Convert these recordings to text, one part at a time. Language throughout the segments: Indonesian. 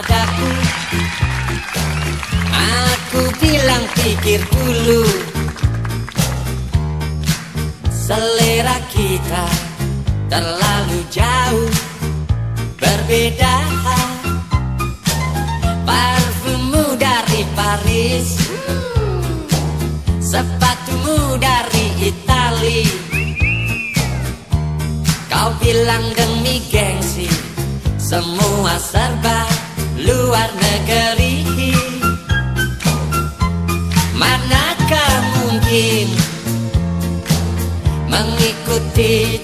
padaku Aku bilang pikir dulu. Selera kita terlalu jauh. Berbeda Parfummu dari Paris. Sepatumu dari Itali. Kau bilang demikian Manakah mungkin Mengikuti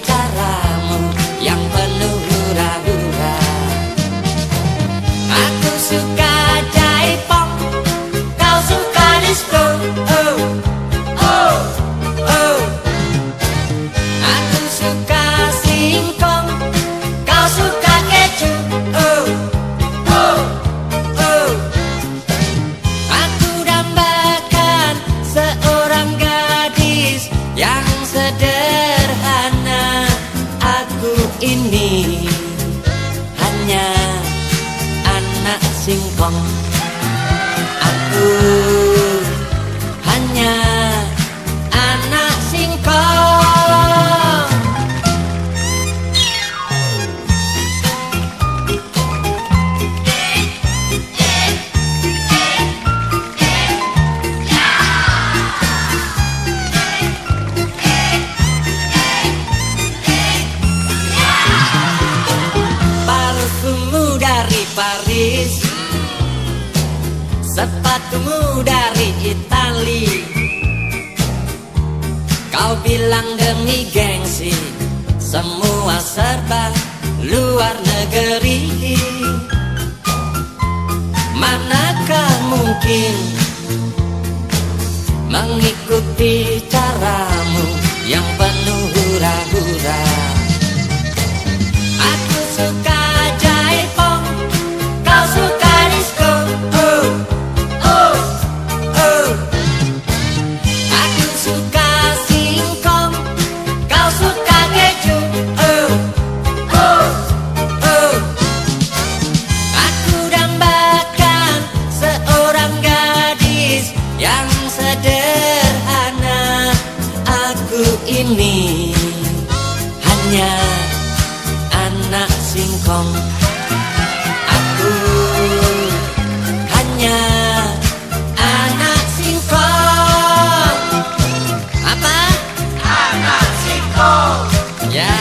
星光。啊呜。Dari Paris. Sepatumu dari Itali Kau bilang demi gengsi Semua serba luar negeri. Manakah mungkin Mengikuti caramu singkong Aku hanya anak singkong Apa? Anak singkong Ya